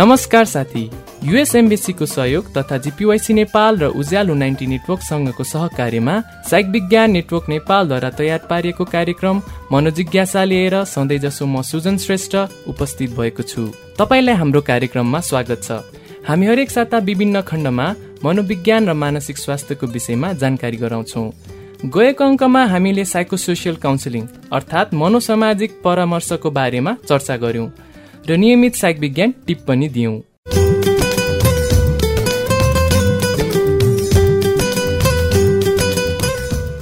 नमस्कार साथी। युएसएमबिसीको सहयोग तथा जिपिवाइसी नेपाल र उज्यालो नाइन्टी नेटवर्कसँगको सहकार्यमा साइक विज्ञान नेटवर्क नेपालद्वारा तयार पारिएको कार्यक्रम मनोजिज्ञासा लिएर सधैँ जसो म सुजन श्रेष्ठ उपस्थित भएको छु। तपाईँलाई हाम्रो कार्यक्रममा स्वागत छ। हामी हरेक साता विभिन्न खण्डमा मनोविज्ञान र मानसिक स्वास्थ्यको विषयमा जानकारी गराउँछौँ। गएको अङ्कमा हामीले साइकोसोसियल काउन्सिलिङ अर्थात् मनोसामाजिक परामर्शको बारेमा चर्चा गर्यौँ र नियमित साइक विज्ञान टिप्पणी दियौँ।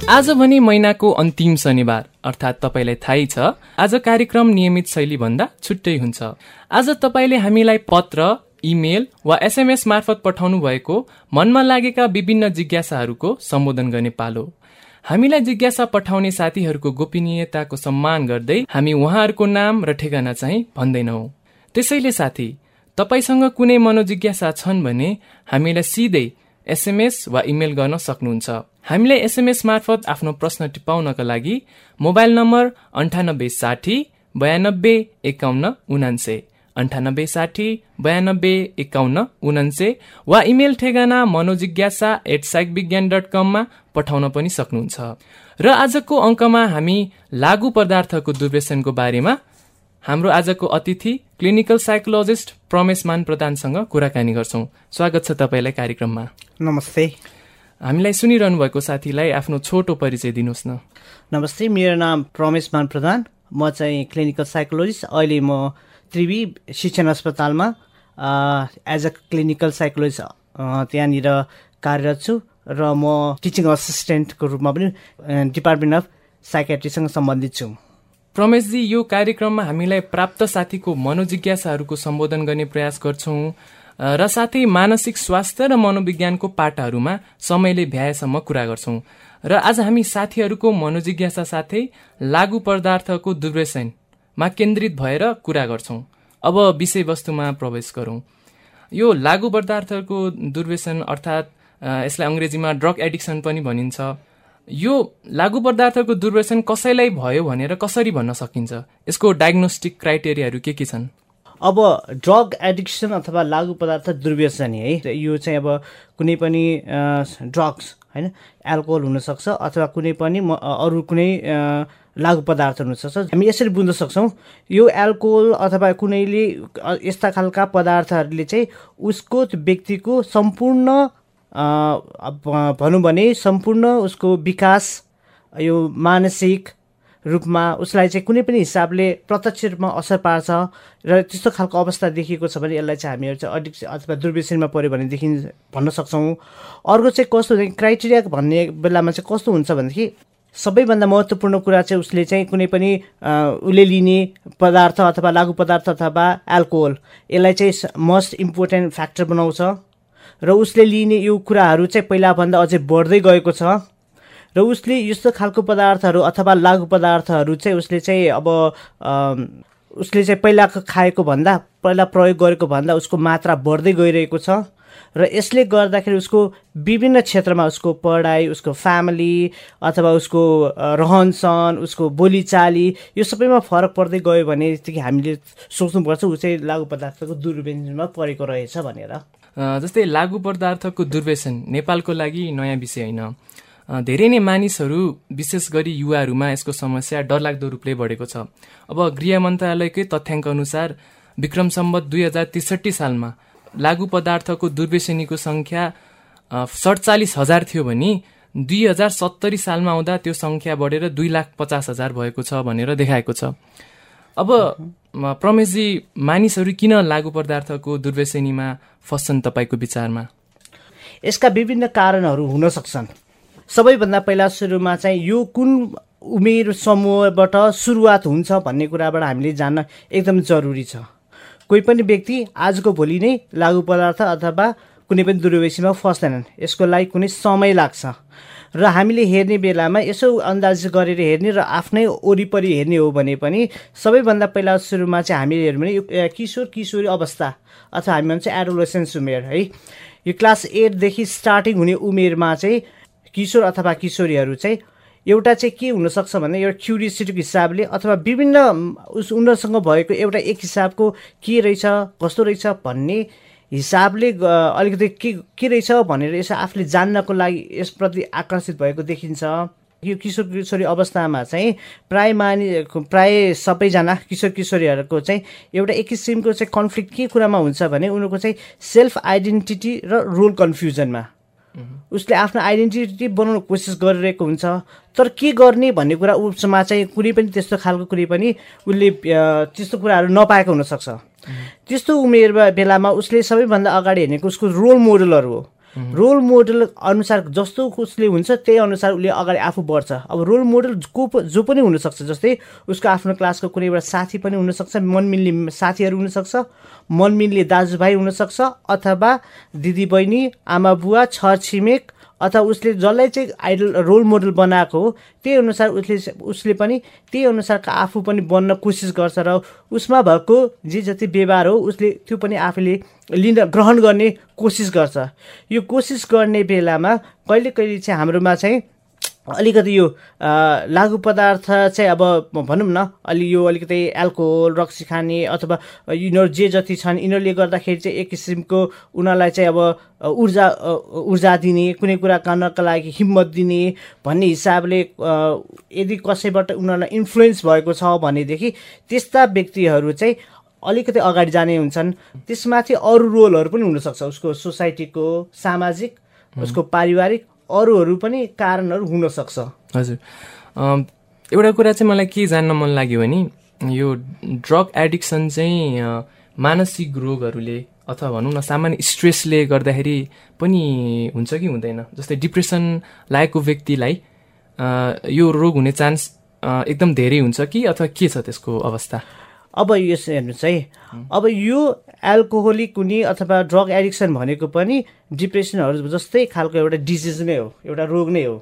आज भने महिनाको अन्तिम शनिबार अर्थात् तपाईँलाई थाहै छ आज कार्यक्रम नियमित शैलीभन्दा छुट्टै हुन्छ। आज तपाईँले हामीलाई पत्र इमेल वा एसएमएस मार्फत पठाउनु भएको मनमा लागेका विभिन्न जिज्ञासाहरूको सम्बोधन गर्ने पालो। हामीलाई जिज्ञासा पठाउने साथीहरूको गोपनीयताको सम्मान गर्दै हामी उहाँहरूको नाम र ठेगाना चाहिँ भन्दैनौ। त्यसैले साथी तपाईँसँग कुनै मनोजिज्ञासा छन् भने हामीलाई सिधै एसएमएस वा इमेल गर्न सक्नुहुन्छ। हामीलाई एसएमएस मार्फत आफ्नो प्रश्न टिपाउनका लागि मोबाइल नम्बर अन्ठानब्बे साठी बयानब्बे एकाउन्न उनान्से। अन्ठानब्बे साठी बयानब्बे एकाउन्न उनान्से वा इमेल ठेगाना Manojigyasa at psych Bigyan dot कममा पठाउन पनि सक्नुहुन्छ। र आजको अङ्कमा हामी लागु पदार्थको दुर्व्यसनको बारेमा हाम्रो आजको अतिथि क्लिनिकल साइकोलोजिस्ट प्रमेश मान प्रधानसँग कुराकानी गर्छौँ। स्वागत छ तपाईँलाई कार्यक्रममा। नमस्ते। हामीलाई सुनिरहनु भएको साथीलाई आफ्नो छोटो परिचय दिनुहोस् न। नमस्ते मेरो नाम प्रमेश मान प्रधान। म चाहिँ क्लिनिकल साइकोलोजिस्ट। अहिले म त्रिवी शिक्षण अस्पतालमा एज अ क्लिनिकल साइकोलोजिस्ट त्यहाँनिर कार्यरत छु र म टिचिङ असिस्टेन्टको रूपमा पनि डिपार्टमेन्ट अफ साइकेट्रीसँग सम्बन्धित छु। प्रमेशजी यो कार्यक्रममा हामीलाई प्राप्त साथीको मनोजिज्ञासाहरूको सम्बोधन गर्ने प्रयास गर्छौँ। र साथै मानसिक स्वास्थ्य र मनोविज्ञानको पाटाहरूमा समयले भ्याएसम्म कुरा गर्छौँ। र आज हामी साथीहरूको मनोजिज्ञासा साथै लागु पदार्थको दुर्व्यसनमा केन्द्रित भएर कुरा गर्छौँ। अब विषयवस्तुमा प्रवेश गरौँ। यो लागु पदार्थको दुर्व्यसन अर्थात् यसलाई अङ्ग्रेजीमा ड्रग एडिक्सन पनि भनिन्छ। यो लागु पदार्थको दुर्व्यसन कसैलाई भयो भनेर कसरी भन्न सकिन्छ? यसको डायग्नोस्टिक क्राइटेरियाहरू के के छन्? अब ड्रग एडिक्सन अथवा लागु पदार्थ दुर्व्यसनी है यो चाहिँ अब कुनै पनि ड्रग्स होइन एल्कोहल हुनसक्छ अथवा कुनै पनि अरू कुनै लागु पदार्थ हुनसक्छ। हामी यसरी बुझ्न सक्छौँ यो एल्कोहल अथवा कुनैले यस्ता खालका पदार्थहरूले चाहिँ उसको व्यक्तिको सम्पूर्ण भनौँ भने सम्पूर्ण उसको विकास यो मानसिक रूपमा उसलाई चाहिँ कुनै पनि हिसाबले प्रत्यक्ष रूपमा असर पार्छ र त्यस्तो खालको अवस्था देखिएको छ भने यसलाई चाहिँ हामीहरू चाहिँ अडिक्स अथवा दुर्व्यसनमा पऱ्यो भनेदेखि भन्न सक्छौँ। अर्को चाहिँ कस्तो क्राइटेरिया भन्ने बेलामा चाहिँ कस्तो हुन्छ भनेदेखि सबैभन्दा महत्त्वपूर्ण कुरा चाहिँ उसले चाहिँ कुनै पनि उसले लिने पदार्थ अथवा लागु पदार्थ अथवा एल्कोहल यसलाई चाहिँ मोस्ट इम्पोर्टेन्ट फ्याक्टर बनाउँछ। र उसले लिने यो कुराहरू चाहिँ पहिलाभन्दा अझै बढ्दै गएको छ। र उसले यस्तो खालको पदार्थहरू अथवा लागु पदार्थहरू चाहिँ उसले चाहिँ अब उसले चाहिँ पहिलाको खाएको भन्दा पहिला प्रयोग गरेको भन्दा उसको मात्रा बढ्दै गइरहेको छ। र यसले गर्दाखेरि उसको विभिन्न क्षेत्रमा उसको पढाइ उसको फ्यामिली अथवा उसको रहनसहन उसको बोलीचाली यो सबैमा फरक पर्दै गयो भनेदेखि हामीले सोच्नुपर्छ ऊ चाहिँ लागु पदार्थको दुर्व्यसनमा परेको रहेछ भनेर। जस्तै लागु पदार्थको दुर्व्यसन नेपालको लागि नयाँ विषय होइन। धेरै नै मानिसहरू विशेष गरी युवाहरूमा यसको समस्या डरलाग्दो रूपले बढेको छ। अब गृह मन्त्रालयकै तथ्याङ्क अनुसार विक्रम सम्बत दुई हजार त्रिसठी सालमा लागु पदार्थको दुर्व्यसनीको सङ्ख्या सडचालिस हजार थियो भने दुई हजार सत्तरी सालमा आउँदा त्यो सङ्ख्या बढेर दुई लाख पचास हजार भएको छ भनेर देखाएको छ। अब प्रमेशजी मानिसहरू किन लागु पदार्थको दुर्व्यसनीमा फस्छन् तपाईँको विचारमा? यसका विभिन्न कारणहरू हुन सक्छन्। सबैभन्दा पहिला सुरुमा चाहिँ यो कुन उमेर समूहबाट सुरुवात हुन्छ भन्ने कुराबाट हामीले जान्न एकदम जरुरी छ। कोही पनि व्यक्ति आजको भोलि नै लागु पदार्थ अथवा कुनै पनि दुर्व्यसीमा फस्दैनन्। यसको लागि कुनै समय लाग्छ। र हामीले हेर्ने बेलामा यसो अन्दाज गरेर हेर्ने र आफ्नै वरिपरि हेर्ने हो भने पनि सबैभन्दा पहिला सुरुमा चाहिँ हामीले हेर्यौँ भने यो किशोर किशोरी अवस्था अथवा हामी भन्छ एडोलेसेन्स उमेर है। यो क्लास एटदेखि स्टार्टिङ हुने उमेरमा चाहिँ किशोर अथवा किशोरीहरू चाहिँ एउटा चाहिँ के हुनसक्छ भने एउटा क्युरियोसिटीको हिसाबले अथवा विभिन्न उनीहरूसँग भएको एउटा एक हिसाबको के रहेछ कस्तो रहेछ भन्ने हिसाबले अलिकति के के रहेछ भनेर यसो आफूले जान्नको लागि यसप्रति आकर्षित भएको देखिन्छ। यो किशोर किशोरी अवस्थामा चाहिँ प्राय मानि प्राय सबैजना किशोर किशोरीहरूको चाहिँ एउटा एक किसिमको चाहिँ कन्फ्लिक्ट के कुरामा हुन्छ भने उनीहरूको चाहिँ सेल्फ आइडेन्टिटी र रोल कन्फ्युजनमा उसले आफ्नो आइडेन्टिटी बनाउनु कोसिस गरिरहेको हुन्छ। तर के गर्ने भन्ने कुरा उसमा चाहिँ कुनै पनि त्यस्तो खालको कुनै पनि उसले त्यस्तो कुराहरू नपाएको हुनसक्छ। त्यस्तो उमेर बेलामा उसले सबैभन्दा अगाडि हेर्नेको उसको रोल मोडलहरू हो। रोल मोडल अनुसार जस्तो उसले हुन्छ त्यही अनुसार उसले अगाडि आफू बढ्छ। अब रोल मोडल को जो पनि हुनसक्छ जस्तै उसको आफ्नो क्लासको कुनै एउटा साथी पनि हुनसक्छ मनमिल्ने साथीहरू हुनसक्छ मनमिल्ने दाजुभाइ हुनसक्छ अथवा दिदीबहिनी आमा बुवा छर छिमेक अथवा उसले जसलाई चाहिँ आइडल रोल मोडल बनाएको हो त्यही अनुसार उसले उसले पनि त्यही अनुसारको आफू पनि बन्न कोसिस गर्छ र उसमा भएको जे जति व्यवहार हो उसले त्यो पनि आफूले लिन ग्रहण गर्ने कोसिस गर्छ। यो कोसिस गर्ने बेलामा कहिले कहिले चाहिँ हाम्रोमा चाहिँ अलिकति यो लागु पदार्थ चाहिँ अब भनौँ न अलि यो अलिकति एल्कोहोल रक्सी खाने अथवा यिनीहरू जे जति छन् यिनीहरूले गर्दाखेरि चाहिँ एक किसिमको उनीहरूलाई चाहिँ अब ऊर्जा ऊर्जा दिने कुनै कुरा गर्नका लागि हिम्मत दिने भन्ने हिसाबले यदि कसैबाट उनीहरूलाई इन्फ्लुएन्स भएको छ भनेदेखि त्यस्ता व्यक्तिहरू चाहिँ अलिकति अगाडि जाने हुन्छन्। त्यसमाथि अरू रोलहरू पनि हुनसक्छ उसको सोसाइटीको सामाजिक उसको पारिवारिक अरूहरू पनि कारणहरू हुनसक्छ। हजुर। एउटा कुरा चाहिँ मलाई के जान्न मन लाग्यो भने यो ड्रग एडिक्सन चाहिँ मानसिक रोगहरूले अथवा भनौँ न सामान्य स्ट्रेसले गर्दाखेरि पनि हुन्छ कि हुँदैन? जस्तै डिप्रेसन लागेको व्यक्तिलाई यो रोग हुने चान्स एकदम धेरै हुन्छ कि अथवा के छ त्यसको अवस्था? अब यस हेर्नुहोस् है। अब यो एल्कोहोलिक हुने अथवा ड्रग एडिक्सन भनेको पनि डिप्रेसनहरू जस्तै खालको एउटा डिजिज नै हो एउटा रोग नै हो।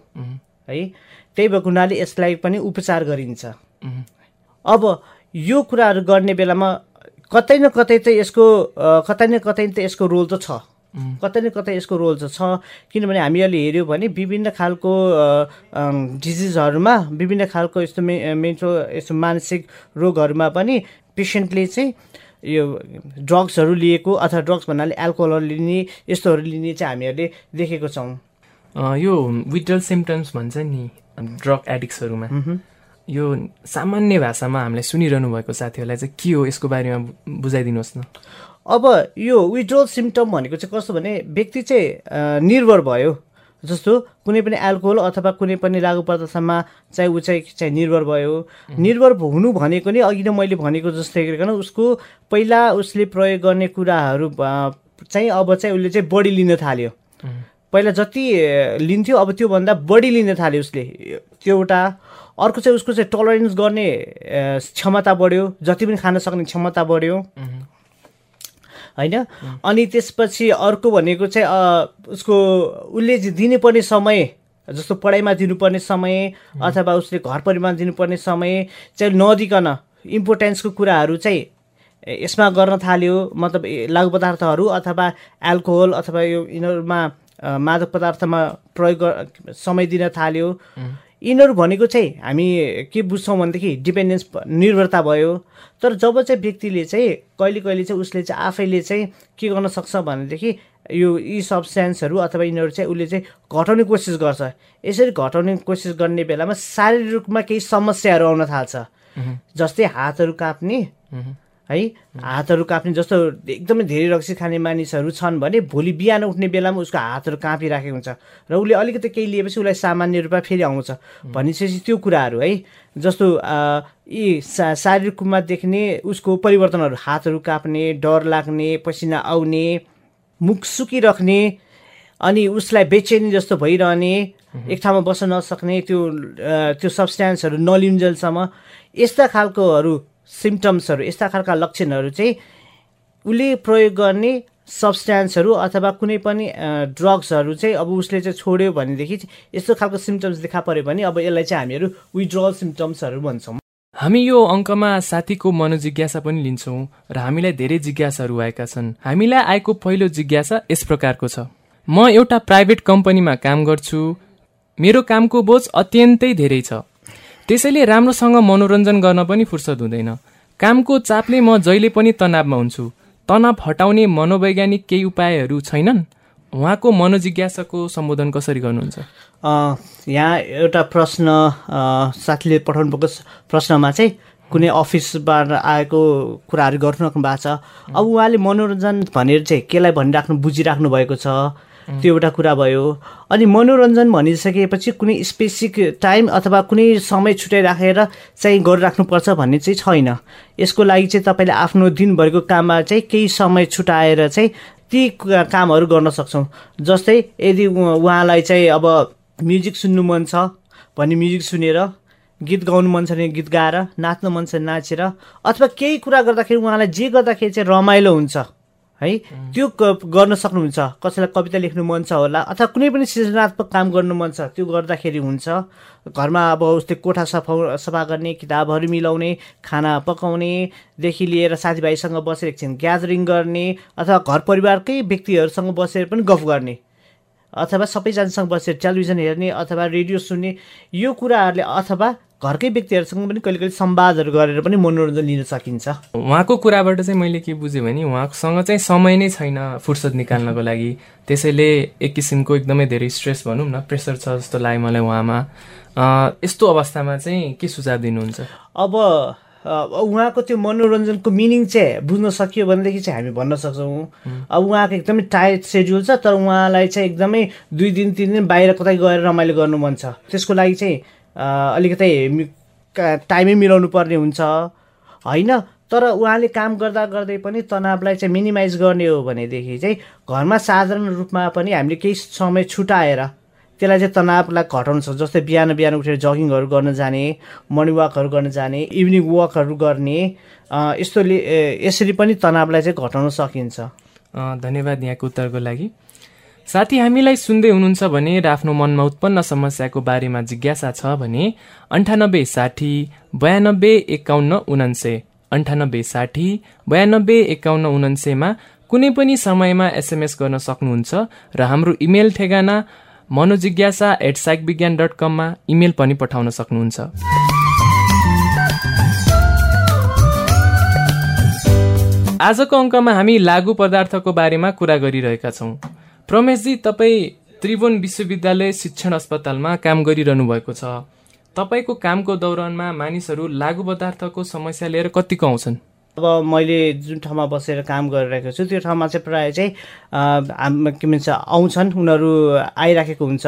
है? त्यही भएको हुनाले यसलाई पनि उपचार गरिन्छ। अब यो कुराहरू गर्ने बेलामा कतै न कतै त यसको कतै न कतै त यसको रोल त छ। कतै न कतै यसको रोल त छ। किनभने हामी अहिले हेऱ्यौँ भने विभिन्न खालको डिजिजहरूमा विभिन्न खालको यस्तो मे मेन्टल यस्तो मानसिक रोगहरूमा पनि पेसेन्टले चाहिँ यो ड्रग्सहरू लिएको अथवा ड्रग्स भन्नाले एल्कोहलहरू लिने यस्तोहरू लिने चाहिँ हामीहरूले देखेको छौँ। यो विड्रल सिम्टम्स भन्छ नि ड्रग एडिक्सहरूमा यो सामान्य भाषामा हामीलाई सुनिरहनु भएको साथीहरूलाई चाहिँ के हो यसको बारेमा बुझाइदिनुहोस् न। अब यो विड्रोल सिम्टम भनेको चाहिँ कस्तो भने व्यक्ति चाहिँ निर्भर भयो। जस्तो कुनै पनि एल्कोहल अथवा कुनै पनि लागु पदार्थमा चाहिँ ऊ चाहिँ चाहिँ निर्भर भयो। निर्भर हुनु भनेको नि अघि नै मैले भनेको जस्तै गरिकन उसको पहिला उसले प्रयोग गर्ने कुराहरू चाहिँ अब चाहिँ उसले चाहिँ बढी लिन थाल्यो। पहिला जति लिन्थ्यो अब त्योभन्दा बढी लिन थाल्यो उसले। त्यो एउटा अर्को चाहिँ उसको चाहिँ टलरेन्स गर्ने क्षमता बढ्यो। जति पनि खान सक्ने क्षमता बढ्यो। होइन? अनि त्यसपछि अर्को भनेको चाहिँ उसको उसले दिनुपर्ने समय जस्तो पढाइमा दिनुपर्ने समय अथवा उसले घर परिवारमा दिनुपर्ने समय चाहिँ नदिकन इम्पोर्टेन्सको कुराहरू चाहिँ यसमा गर्न थाल्यो मतलब लागु पदार्थहरू अथवा एल्कोहल अथवा यो यिनीहरूमा मादक पदार्थमा प्रयोग समय दिन थाल्यो। यिनीहरू भनेको चाहिँ हामी के बुझ्छौँ भनेदेखि डिपेन्डेन्स निर्भरता भयो। तर जब चाहिँ व्यक्तिले चाहिँ कहिले कहिले चाहिँ उसले चाहिँ आफैले चाहिँ के गर्न सक्छ भनेदेखि यो यी सब्सटेन्सहरू अथवा यिनीहरू चाहिँ उसले चाहिँ घटाउने कोसिस गर्छ। यसरी घटाउने कोसिस गर्ने बेलामा शारीरिक रूपमा केही समस्याहरू आउन थाल्छ। जस्तै हातहरू काप्ने है? हातहरू काप्ने जस्तो एकदमै धेरै रक्सी खाने मानिसहरू छन् भने भोलि बिहान उठ्ने बेलामा उसको हातहरू काँपिराखेको हुन्छ। र उसले अलिकति केही लिएपछि उसलाई सामान्य रूपमा फेरि आउँछ। भनेपछि त्यो कुराहरू है? जस्तो यी सा शारीरिक रूपमा देख्ने उसको परिवर्तनहरू हातहरू काप्ने डर लाग्ने पसिना आउने मुख सुकिराख्ने अनि उसलाई बेचेनी जस्तो भइरहने एक ठाउँमा बस्न नसक्ने त्यो त्यो सब्सटेन्सहरू नलिन्जेलसम्म यस्ता खालकोहरू सिम्टम्सहरू यस्ता खालका लक्षणहरू चाहिँ उसले प्रयोग गर्ने सब्सटेन्सहरू अथवा कुनै पनि ड्रग्सहरू चाहिँ अब उसले चाहिँ छोड्यो भनेदेखि यस्तो खालको सिम्टम्स देखा पऱ्यो भने अब यसलाई चाहिँ हामीहरू विड्रल सिम्टम्सहरू भन्छौँ। हामी यो अङ्कमा साथीको मनोजिज्ञासा पनि लिन्छौँ र हामीलाई धेरै जिज्ञासाहरू आएका छन्। हामीलाई आएको पहिलो जिज्ञासा यस प्रकारको छ। म एउटा प्राइभेट कम्पनीमा काम गर्छु। मेरो कामको बोझ अत्यन्तै धेरै छ। त्यसैले राम्रोसँग मनोरञ्जन गर्न पनि फुर्सद हुँदैन। कामको चापले म जहिले पनि तनावमा हुन्छु। तनाव हटाउने मनोवैज्ञानिक केही उपायहरू छैनन्? उहाँको मनोजिज्ञासाको सम्बोधन कसरी गर्नुहुन्छ? यहाँ एउटा प्रश्न साथीले पठाउनु भएको प्रश्नमा चाहिँ कुनै अफिसबाट आएको कुराहरू गरिराख्नु भएको छ। अब उहाँले मनोरञ्जन भनेर चाहिँ केलाई भनिराख्नु बुझिराख्नु भएको छ? त्यो एउटा कुरा भयो। अनि मनोरञ्जन भनिसकेपछि कुनै स्पेसिफिक टाइम अथवा कुनै समय छुट्याइराखेर चाहिँ गरिराख्नुपर्छ भन्ने चाहिँ छैन। यसको लागि चाहिँ तपाईँले आफ्नो दिनभरिको काममा चाहिँ केही समय छुट्याएर चाहिँ ती कामहरू गर्न सक्छौँ। जस्तै यदि उहाँलाई चाहिँ अब म्युजिक सुन्नु मन छ भने म्युजिक सुनेर गीत गाउनु मन छ भने गीत गाएर नाच्नु मन छ नाचेर अथवा केही कुरा गर्दाखेरि उहाँलाई जे गर्दाखेरि चाहिँ रमाइलो हुन्छ। है? त्यो गर्न सक्नुहुन्छ। कसैलाई कविता लेख्नु मन छ होला अथवा कुनै पनि सृजनात्मक काम गर्नु मन छ त्यो गर्दाखेरि हुन्छ। घरमा अब उस्तै कोठा सफा सफा गर्ने किताबहरू मिलाउने खाना पकाउनेदेखि लिएर साथीभाइसँग बसेर एकछिन ग्यादरिङ गर्ने अथवा घर परिवारकै व्यक्तिहरूसँग बसेर पनि गफ गर्ने अथवा सबैजनासँग बसेर टेलिभिजन हेर्ने अथवा रेडियो सुन्ने यो कुराहरूले अथवा घरकै व्यक्तिहरूसँग पनि कहिले कहिले संवादहरू गरेर पनि मनोरञ्जन लिन सकिन्छ। उहाँको कुराबाट चाहिँ मैले के बुझेँ भने उहाँसँग चाहिँ समय नै छैन फुर्सद निकाल्नको लागि। त्यसैले एक किसिमको एकदमै धेरै स्ट्रेस भनौँ न प्रेसर छ जस्तो लाग्यो मलाई उहाँमा। यस्तो अवस्थामा चाहिँ के सुझाव दिनुहुन्छ? अब उहाँको त्यो मनोरञ्जनको मिनिङ चाहिँ बुझ्न सकियो भनेदेखि चाहिँ हामी भन्न सक्छौँ। अब उहाँको एकदमै टाइट सेड्युल छ तर उहाँलाई चाहिँ एकदमै दुई दिन तिन दिन बाहिर कतै गएर रमाइलो गर्नु मन छ। त्यसको लागि चाहिँ अलिकति टाइमै मिलाउनु पर्ने हुन्छ। होइन तर उहाँले काम गर्दा गर्दै पनि तनावलाई चाहिँ मिनिमाइज गर्ने हो भनेदेखि चाहिँ घरमा साधारण रूपमा पनि हामीले केही समय छुटाएर त्यसलाई चाहिँ तनावलाई घटाउनु सक्छ। जस्तै बिहान बिहान उठेर जगिङहरू गर्न जाने मर्निङ वाकहरू गर्न जाने इभिनिङ वाकहरू गर्ने यस्तोले यसरी पनि तनावलाई चाहिँ घटाउन सकिन्छ। धन्यवाद यहाँको उत्तरको लागि। साथी हामीलाई सुन्दै हुनुहुन्छ भने र आफ्नो मनमा उत्पन्न समस्याको बारेमा जिज्ञासा छ भने अन्ठानब्बे साठी बयानब्बे एकाउन्न उनान्से। अन्ठानब्बे साठी बयानब्बे एकाउन्न उनान्सेमा कुनै पनि समयमा एसएमएस गर्न सक्नुहुन्छ र हाम्रो इमेल ठेगाना मनोजिज्ञासा एट साइक विज्ञान डट कममा इमेल पनि पठाउन सक्नुहुन्छ। आजको अङ्कमा हामी लागु पदार्थको बारेमा कुरा गरिरहेका छौँ। प्रमेशजी तपाईँ त्रिभुवन विश्वविद्यालय शिक्षण अस्पतालमा काम गरिरहनु भएको छ। तपाईँको कामको दौरानमा मानिसहरू लागु पदार्थको समस्या लिएर कतिको आउँछन्? अब मैले जुन ठाउँमा बसेर काम गरिरहेको छु त्यो ठाउँमा चाहिँ प्रायः चाहिँ के भन्छ आउँछन्। उनीहरू आइराखेको हुन्छ।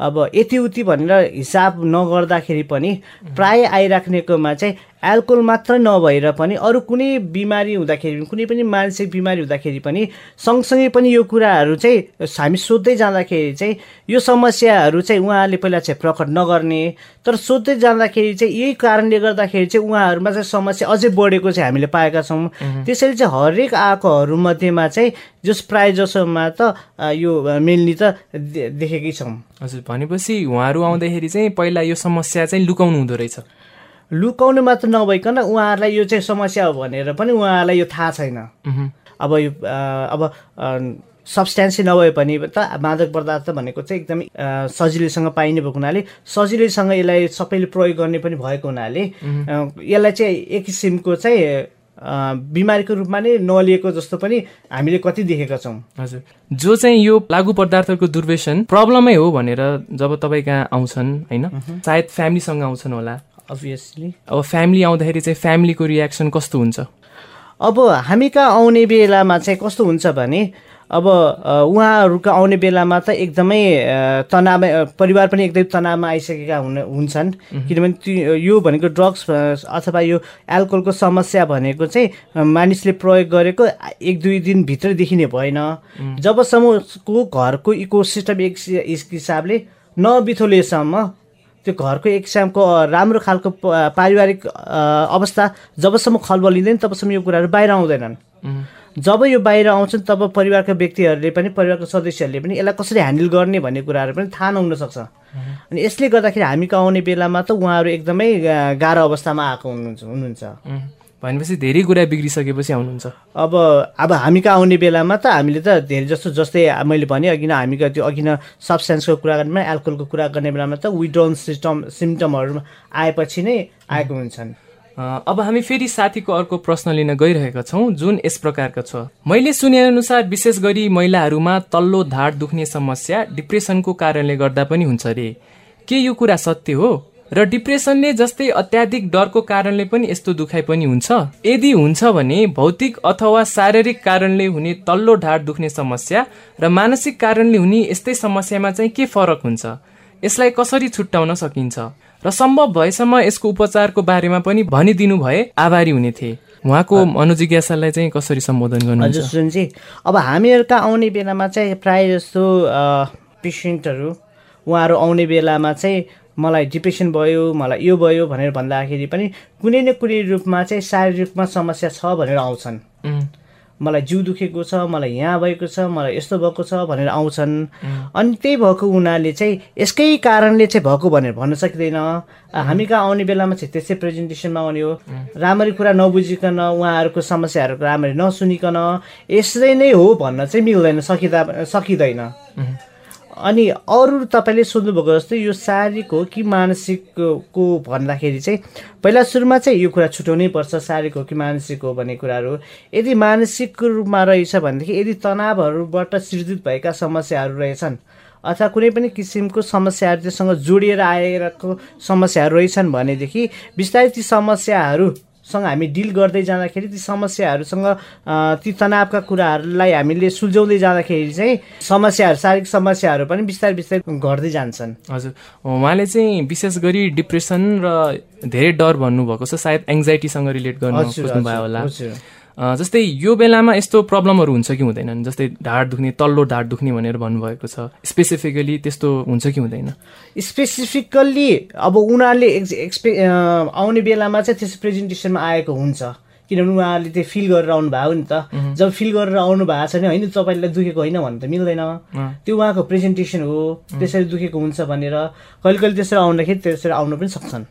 अब यति उति भनेर हिसाब नगर्दाखेरि पनि प्राय आइराख्नेकोमा चाहिँ एल्कोहल मात्र नभएर पनि अरू कुनै बिमारी हुँदाखेरि कुनै पनि मानसिक बिमारी हुँदाखेरि पनि सँगसँगै पनि यो कुराहरू चाहिँ हामी सोध्दै जाँदाखेरि चाहिँ यो समस्याहरू चाहिँ उहाँहरूले पहिला चाहिँ प्रकट नगर्ने तर सोध्दै जाँदाखेरि चाहिँ यही कारणले गर्दाखेरि चाहिँ उहाँहरूमा चाहिँ समस्या अझै बढेको चाहिँ हामीले पाएका छौँ। त्यसैले चाहिँ हरेक आएकोहरूमध्येमा चाहिँ जस प्राय जसोमा त यो मेन्ली त देखेकै छौँ। हजुर भनेपछि उहाँहरू आउँदाखेरि चाहिँ पहिला यो समस्या चाहिँ लुकाउनु हुँदो रहेछ। लुकाउनु मात्र नभइकन उहाँहरूलाई यो चाहिँ समस्या हो भनेर पनि उहाँहरूलाई यो थाहा छैन। अब यो अब सब्सट्यान्सै नभए पनि त मादक पदार्थ भनेको चाहिँ एकदमै सजिलैसँग पाइने भएको हुनाले सजिलैसँग यसलाई सबैले प्रयोग गर्ने पनि भएको हुनाले यसलाई चाहिँ एक किसिमको चाहिँ बिमारीको रूपमा नै नलिएको जस्तो पनि हामीले कति देखेका छौँ। हजुर। जो चाहिँ यो लागु पदार्थको दुर्व्यसन प्रब्लमै हो भनेर जब तपाईँ कहाँ आउँछन् होइन? सायद फ्यामिलीसँग आउँछन् होला। अभियसली अब फ्यामिली आउँदाखेरि चाहिँ फ्यामिलीको रियाक्सन कस्तो हुन्छ? अब हामी कहाँ आउने बेलामा चाहिँ कस्तो हुन्छ भने अब उहाँहरूको आउने बेलामा त एकदमै तनाव परिवार पनि एकदमै तनावमा आइसकेका हुन हुन्छन्। किनभने त्यो यो भनेको ड्रग्स अथवा यो एल्कोहलको समस्या भनेको चाहिँ मानिसले प्रयोग गरेको एक दुई दिनभित्र देखिने भएन। जबसम्मको घरको इको सिस्टम एक हिसाबले नबिथोलेसम्म त्यो घरको एक किसिमको राम्रो खालको पारिवारिक अवस्था जबसम्म खलबलिँदैन तबसम्म यो कुराहरू बाहिर आउँदैनन्। जब यो बाहिर आउँछन् तब परिवारका व्यक्तिहरूले पनि परिवारको सदस्यहरूले पनि यसलाई कसरी ह्यान्डल सक्ने भन्ने कुराहरू पनि थाहा नहुन सक्छ। अनि यसले गर्दाखेरि हामी आउने बेलामा त उहाँहरू एकदमै गाह्रो अवस्थामा आएको हुनुहुन्छ हुनुहुन्छ। भनेपछि धेरै कुरा बिग्रिसकेपछि आउनुहुन्छ। अब अब हामी कहाँ आउने बेलामा त हामीले त धेरै जस्तो जस्तै मैले भने अघि नै हामी त्यो अघि न सब्सटेन्सको कुरा गर्ने बेला एल्कोहलको कुरा गर्ने बेलामा त विड्रोन सिस्टम सिम्टमहरू आएपछि नै आएको हुन्छन्। अब हामी फेरि साथीको अर्को प्रश्न लिन गइरहेका छौँ जुन यस प्रकारको छ। मैले सुने अनुसार विशेष गरी महिलाहरूमा तल्लो धाड दुख्ने समस्या डिप्रेसनको कारणले गर्दा पनि हुन्छ रे। के यो कुरा सत्य हो? र डिप्रेसनले जस्तै अत्याधिक डरको कारणले पनि यस्तो दुखाइ पनि हुन्छ। यदि हुन्छ भने भौतिक अथवा शारीरिक कारणले हुने तल्लो ढाड दुख्ने समस्या र मानसिक कारणले हुने यस्तै समस्यामा चाहिँ के फरक हुन्छ? यसलाई कसरी छुट्याउन सकिन्छ? र सम्भव भएसम्म यसको उपचारको बारेमा पनि भनिदिनु भए आभारी हुने थिए। उहाँको मनोजिज्ञासालाई चाहिँ कसरी सम्बोधन गर्नुहुन्छ? सुनजी अब हामीहरूका आउने बेलामा चाहिँ प्रायः जस्तो पेसेन्टहरू उहाँहरू आउने बेलामा चाहिँ मलाई डिप्रेसन भयो मलाई यो भयो भनेर भन्दाखेरि पनि कुनै न कुनै रूपमा चाहिँ शारीरिक रूपमा समस्या छ भनेर आउँछन्। मलाई जिउ दुखेको छ मलाई यहाँ भएको छ मलाई यस्तो भएको छ भनेर आउँछन्। अनि त्यही भएको उनीहरूले चाहिँ यसकै कारणले चाहिँ भएको भनेर भन्न सकिँदैन। हामी कहाँ आउने बेलामा चाहिँ त्यसै प्रेजेन्टेसनमा आउने हो। राम्ररी कुरा नबुझिकन उहाँहरूको समस्याहरू राम्ररी नसुनिकन यसरी नै हो भन्न चाहिँ मिल्दैन सकिँदा सकिँदैन। अनि अरू तपाईँले सोध्नुभएको जस्तै यो शारीरिक हो कि मानसिकको भन्दाखेरि चाहिँ पहिला सुरुमा चाहिँ यो कुरा छुट्याउनै पर्छ शारीरिक हो कि मानसिक हो भन्ने कुराहरू। यदि मानसिक रूपमा रहेछ भनेदेखि यदि तनावहरूबाट सृजित भएका समस्याहरू रहेछन् अथवा कुनै पनि किसिमको समस्याहरू त्योसँग जोडिएर आएको समस्याहरू रहेछन् भनेदेखि बिस्तारै ती समस्याहरूसँग हामी डिल गर्दै जाँदाखेरि ती समस्याहरूसँग ती तनावका कुराहरूलाई हामीले सुल्झाउँदै जाँदाखेरि चाहिँ समस्याहरू शारीरिक समस्याहरू पनि बिस्तारै बिस्तारै घट्दै जान्छन्। हजुर। उहाँले चाहिँ विशेष गरी डिप्रेसन र धेरै डर भन्नुभएको छ सायद एङ्जाइटीसँग रिलेट गर्न खोज्नुभयो होला। जस्तै यो बेलामा यस्तो प्रब्लमहरू हुन्छ कि हुँदैनन् जस्तै ढाड दुख्ने तल्लो ढाड दुख्ने भनेर भन्नुभएको छ। स्पेसिफिकली त्यस्तो हुन्छ कि हुँदैन। स्पेसिफिकल्ली अब उनीहरूले एक्स एक्सपे आउने बेलामा चाहिँ त्यस्तो प्रेजेन्टेसनमा आएको हुन्छ। किनभने उहाँहरूले त्यो फिल गरेर आउनु नि त। जब फिल गरेर आउनु भएको छ भने होइन तपाईँलाई दुखेको होइन भन्नु त मिल्दैन। त्यो उहाँको प्रेजेन्टेसन हो। त्यसरी दुखेको हुन्छ भनेर कहिले कहिले त्यसरी आउँदाखेरि त्यसरी आउनु पनि सक्छन्।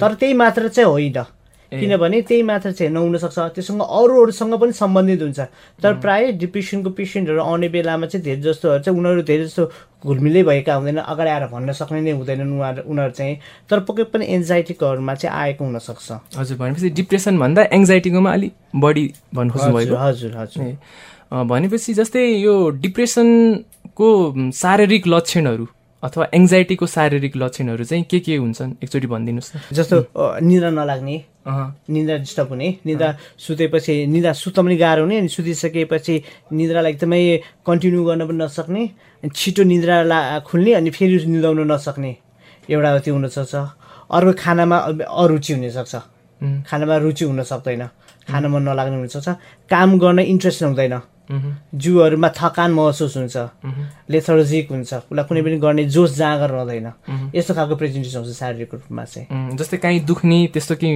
तर त्यही मात्र चाहिँ होइन। किनभने त्यही मात्र चाहिँ नहुन सक्छ त्योसँग अरूहरूसँग पनि सम्बन्धित हुन्छ। तर प्रायः डिप्रेसनको पेसेन्टहरू आउने बेलामा चाहिँ धेरै जस्तोहरू चाहिँ उनीहरू धेरै जस्तो घुलमिलै भएका हुँदैन अगाडि आएर भन्न सक्ने नै हुँदैनन् उहाँहरू उनीहरू चाहिँ। तर पक्कै पनि एन्जाइटीकोहरूमा चाहिँ आएको हुनसक्छ। हजुर भनेपछि डिप्रेसन भन्दा एङ्जाइटीकोमा अलिक बढी भन्नु खोज्नुभएको हजुर हजुर। भनेपछि जस्तै यो डिप्रेसनको शारीरिक लक्षणहरू अथवा एङ्जाइटीको शारीरिक लक्षणहरू चाहिँ के के हुन्छन्? एकचोटि भनिदिनुहोस् न। जस्तो अ, निद्रा नलाग्ने अँ, निद्रा डिस्टर्ब हुने निद्रा सुतेपछि निद्रा सुत्न पनि गाह्रो हुने अनि सुतिसकेपछि निद्रालाई एकदमै कन्टिन्यू गर्न पनि नसक्ने छिटो निद्रा ला खुल्ने अनि फेरि निदाउन नसक्ने एउटा त्यो हुनसक्छ। अर्को खानामा अरुचि हुनसक्छ। खानामा रुचि हुन सक्दैन। खान मन नलाग्ने हुनसक्छ। काम गर्न इन्ट्रेस्ट हुँदैन जिउहरूमा थकान महसुस हुन्छ लेथर्जिक हुन्छ उसलाई कुनै पनि गर्ने जोस जाँगर रहँदैन। यस्तो खालको प्रेजेन्टेसन हुन्छ शारीरिक रूपमा चाहिँ। जस्तै काहीँ दुख्ने त्यस्तो के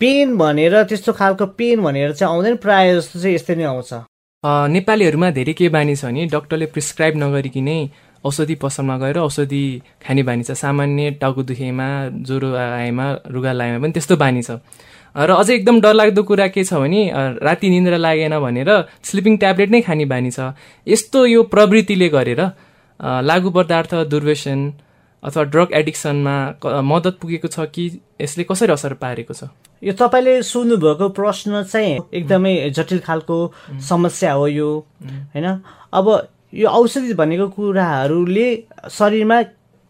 पेन भनेर त्यस्तो खालको पेन भनेर चाहिँ आउँदैन प्रायः जस्तो चाहिँ यस्तै नै आउँछ। नेपालीहरूमा धेरै के बानी छ भने डक्टरले प्रिस्क्राइब नगरिकनै औषधि पसलमा गएर औषधि खाने बानी छ। सामान्य टाउको दुखेमा ज्वरो आएमा रुगा लागेमा पनि त्यस्तो बानी छ। र अझै एकदम डरलाग्दो कुरा के छ भने राति निन्द्रा लागेन भनेर स्लिपिङ ट्याब्लेट नै खाने बानी छ। यस्तो यो प्रवृत्तिले गरेर लागु पदार्थ दुर्व्यसन अथवा ड्रग एडिक्सनमा मद्दत पुगेको छ कि यसले कसरी असर पारेको छ? यो तपाईँले सोध्नुभएको प्रश्न चाहिँ एकदमै जटिल खालको समस्या हो यो होइन? अब यो औषधि भनेको कुराहरूले शरीरमा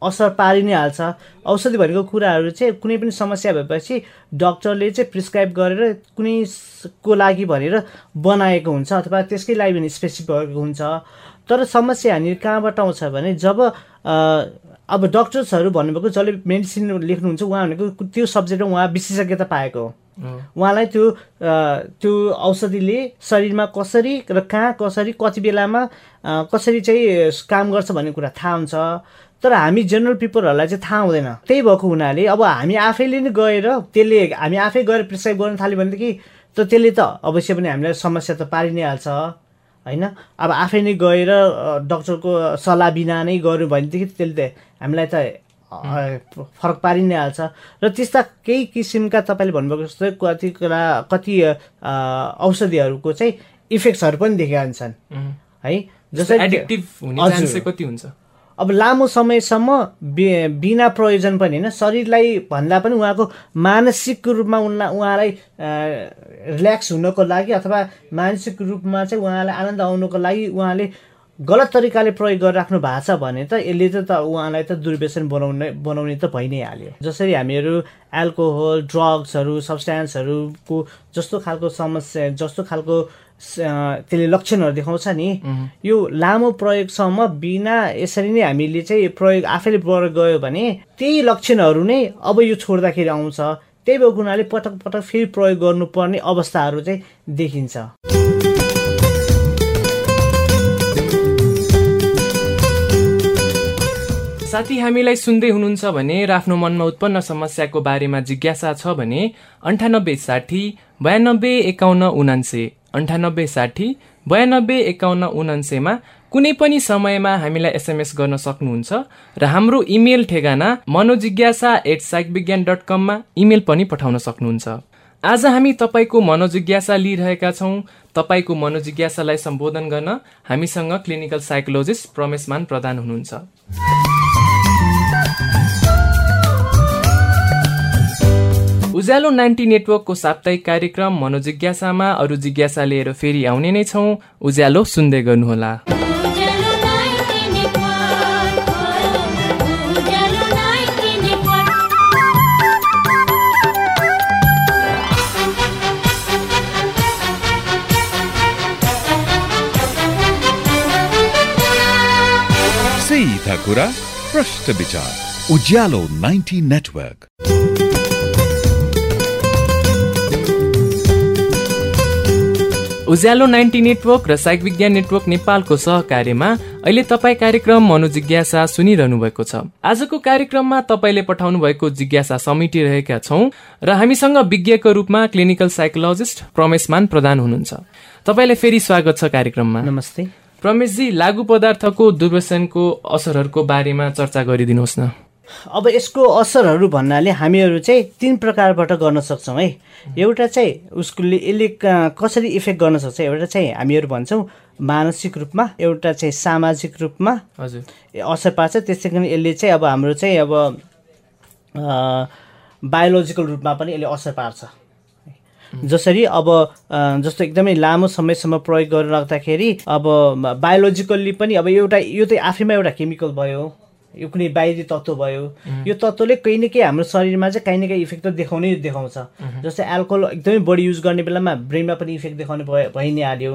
असर पारि नै हाल्छ औषधि भनेको कुराहरू चाहिँ कुनै पनि समस्या भएपछि डक्टरले चाहिँ प्रिस्क्राइब गरेर कुनै को लागि भनेर बनाएको हुन्छ अथवा त्यसकै लागि भने स्पेसिफिक भएको हुन्छ। तर समस्या हामी कहाँबाट आउँछ भने जब अब डक्टर्सहरू भन्नुभएको जसले मेडिसिन लेख्नुहुन्छ उहाँ भनेको त्यो सब्जेक्टमा उहाँ विशेषज्ञता पाएको। हो उहाँलाई त्यो त्यो औषधिले शरीरमा कसरी र कहाँ कसरी कति बेलामा कसरी चाहिँ काम गर्छ भन्ने कुरा थाहा हुन्छ। तर हामी जेनरल पिपलहरूलाई चाहिँ थाहा हुँदैन। त्यही भएको हुनाले अब हामी आफैले नै गएर त्यसले हामी आफै गएर प्रिस्क्राइब गर्न थाल्यो भनेदेखि त त्यसले त अवश्य पनि हामीलाई समस्या त पारि नै हाल्छ होइन? अब आफै नै गएर डक्टरको सल्लाह बिना नै गऱ्यो भनेदेखि त्यसले त हामीलाई त फरक पारि नै हाल्छ र त्यस्ता केही किसिमका तपाईँले भन्नुभएको जस्तै कति कुरा कति औषधिहरूको चाहिँ इफेक्ट्सहरू पनि उम्. है। जस्तै एडिक्टिभ हुने कति हुन्छ? अब लामो समयसम्म बि- बिना प्रयोजन पनि होइन शरीरलाई भन्दा पनि उहाँको मानसिक रूपमा उनलाई उहाँलाई रिल्याक्स हुनको लागि अथवा मानसिक रूपमा चाहिँ उहाँलाई आनन्द आउनको लागि उहाँले गलत तरिकाले प्रयोग गरिराख्नु भएको छ भने त यसले त त उहाँलाई त दुर्व्यसन बनाउने बनाउने त भइ नै हाल्यो। जसरी हामीहरू एल्कोहोल ड्रग्सहरू सब्सटेन्सहरूको जस्तो खालको समस्या जस्तो खालको त्यसले लक्षणहरू देखाउँछ नि। यो लामो प्रयोगसम्म बिना यसरी नै हामीले चाहिँ प्रयोग आफैले प्रयोग गयो भने त्यही लक्षणहरू नै अब यो छोड्दाखेरि आउँछ। त्यही भएको हुनाले पटक पटक फेरि प्रयोग गर्नुपर्ने अवस्थाहरू चाहिँ देखिन्छ। साथी हामीलाई सुन्दै हुनुहुन्छ भने र आफ्नो मनमा उत्पन्न समस्याको बारेमा जिज्ञासा छ भने अन्ठानब्बे साठी बयानब्बे एकाउन्न उनान्से। अन्ठानब्बे साठी बयानब्बे एकाउन्न उनान्सेमा कुनै पनि समयमा हामीलाई एसएमएस गर्न सक्नुहुन्छ र हाम्रो इमेल ठेगाना मनोजिज्ञासा एट साइक विज्ञान डट कममा इमेल पनि पठाउन सक्नुहुन्छ। आज हामी तपाईँको मनोजिज्ञासा लिइरहेका छौँ। तपाईँको मनोजिज्ञासालाई सम्बोधन गर्न हामीसँग क्लिनिकल साइकोलोजिस्ट प्रमेशमान प्रधान हुनुहुन्छ। उज्यालो नाइन्टी नेटवर्कको साप्ताहिक कार्यक्रम मनोजिज्ञासामा अरू जिज्ञासा लिएर फेरि आउने नै छौँ। उज्यालो सुन्दै गर्नुहोला। नाइन्टी नाइन्टी कुरा प्रश्न विचार। उज्यालो 90 नेटवर्क। उज्यालो नाइन्टी नेटवर्क र साइक विज्ञान नेटवर्क नेपालको सहकार्यमा अहिले तपाईँ कार्यक्रम मनोजिज्ञासा सुनिरहनु भएको छ। आजको कार्यक्रममा तपाईँले पठाउनु भएको जिज्ञासा समेटिरहेका छौँ र हामीसँग विज्ञको रूपमा क्लिनिकल साइकोलोजिस्ट प्रमेशमान प्रधान हुनुहुन्छ। तपाईँलाई फेरि स्वागत छ कार्यक्रममा। नमस्ते। प्रमेशजी लागू पदार्थको दुर्व्यसनको असरहरूको बारेमा चर्चा गरिदिनुहोस् न। अब यसको असरहरू भन्नाले हामीहरू चाहिँ तिन प्रकारबाट गर्न सक्छौँ है। एउटा चाहिँ उसकोले यसले कसरी इफेक्ट गर्न सक्छ एउटा चाहिँ हामीहरू भन्छौँ मानसिक रूपमा एउटा चाहिँ सामाजिक रूपमा हजुर। असर पार्छ। त्यसै कारण यसले चाहिँ अब हाम्रो चाहिँ अब बायोलोजिकल रूपमा पनि यसले असर पार्छ। जसरी अब जस्तो एकदमै लामो समयसम्म प्रयोग गरेर राख्दाखेरि अब बायोलोजिकल्ली पनि अब एउटा यो चाहिँ आफैमा एउटा केमिकल भयो। यो कुनै बाहिरी तत्त्व भयो। यो तत्त्वले केही न केही हाम्रो शरीरमा चाहिँ काहीँ न काहीँ इफेक्ट त देखाउनै देखाउँछ। जस्तै एल्कोहल एकदमै बढी युज गर्ने बेलामा ब्रेनमा पनि इफेक्ट देखाउने भए भइ नै हाल्यो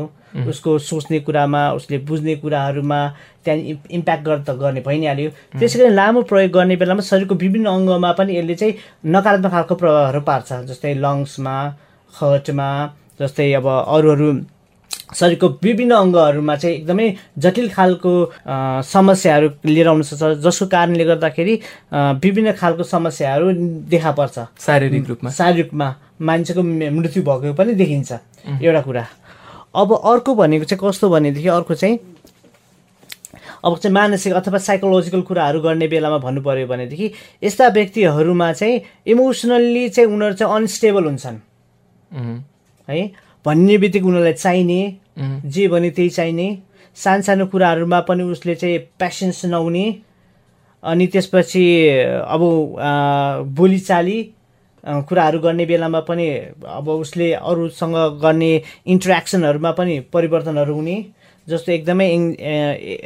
उसको सोच्ने कुरामा उसले बुझ्ने कुराहरूमा त्यहाँदेखि इम्प्याक्ट गर त गर्ने भइ नै हाल्यो त्यसै गरी लामो प्रयोग गर्ने बेलामा शरीरको विभिन्न अङ्गमा पनि यसले चाहिँ नकारात्मक खालको प्रभावहरू पार्छ। जस्तै लङ्समा हर्टमा जस्तै अब अरू अरू शरीरको विभिन्न अङ्गहरूमा चाहिँ एकदमै जटिल खालको समस्याहरू लिएर आउन सक्छ जसको कारणले गर्दाखेरि विभिन्न खालको समस्याहरू देखा पर्छ। शारीरिक रूपमा? शारीरिकमा मान्छेको मे- मृत्यु भएको पनि देखिन्छ एउटा कुरा। अब अर्को भनेको चाहिँ कस्तो भनेदेखि अर्को चाहिँ अब चाहिँ मानसिक अथवा साइकोलोजिकल कुराहरू गर्ने बेलामा भन्नु पऱ्यो भनेदेखि यस्ता व्यक्तिहरूमा चाहिँ इमोसनल्ली चाहिँ उनीहरू चाहिँ अनस्टेबल हुन्छन्। है? भन्ने बित्तिकै उनीहरूलाई चाहिने जे भने त्यही चाहिने। सानसानो कुराहरूमा पनि उसले चाहिँ पेसेन्स नहुने। अनि त्यसपछि अब बोलीचाली कुराहरू गर्ने बेलामा पनि अब उसले अरूसँग गर्ने इन्टरेक्सनहरूमा पनि परिवर्तनहरू हुने। जस्तो एकदमै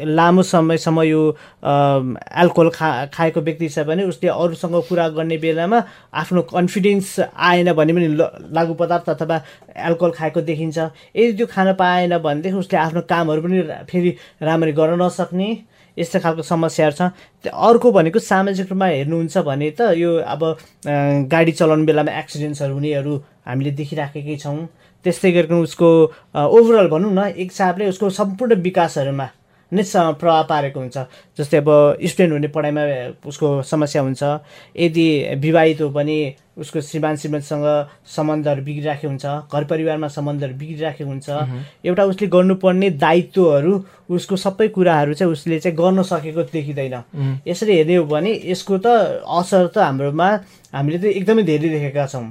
लामो समयसम्म यो एल्कोहल खा खाएको व्यक्ति छ भने उसले अरूसँग कुरा गर्ने बेलामा आफ्नो कन्फिडेन्स आएन भने पनि लागु पदार्थ अथवा एल्कोहल खाएको देखिन्छ। यदि त्यो खान पाएन भनेदेखि उसले आफ्नो कामहरू पनि फेरि राम्ररी गर्न नसक्ने यस्तो खालको समस्याहरू छ। अर्को भनेको सामाजिक रूपमा हेर्नुहुन्छ भने त यो अब गाडी चलाउने बेलामा एक्सिडेन्ट्सहरू हुनेहरू हामीले देखिराखेकै छौँ। त्यस्तै गरिकन उसको ओभरअल भनौँ न एक हिसाबले उसको सम्पूर्ण विकासहरूमा नै प्रभाव पारेको हुन्छ। जस्तै अब स्टुडेन्ट हुने पढाइमा उसको समस्या हुन्छ। यदि विवाहित हो भने उसको श्रीमान श्रीमतीसँग सम्बन्धहरू बिग्रिराखेको हुन्छ घर परिवारमा सम्बन्धहरू बिग्रिराखेको हुन्छ। एउटा उसले गर्नुपर्ने दायित्वहरू उसको सबै कुराहरू चाहिँ उसले चाहिँ गर्न सकेको देखिँदैन। यसरी हेर्ने हो भने यसको त असर त हाम्रोमा हामीले त एकदमै धेरै देखेका छौँ।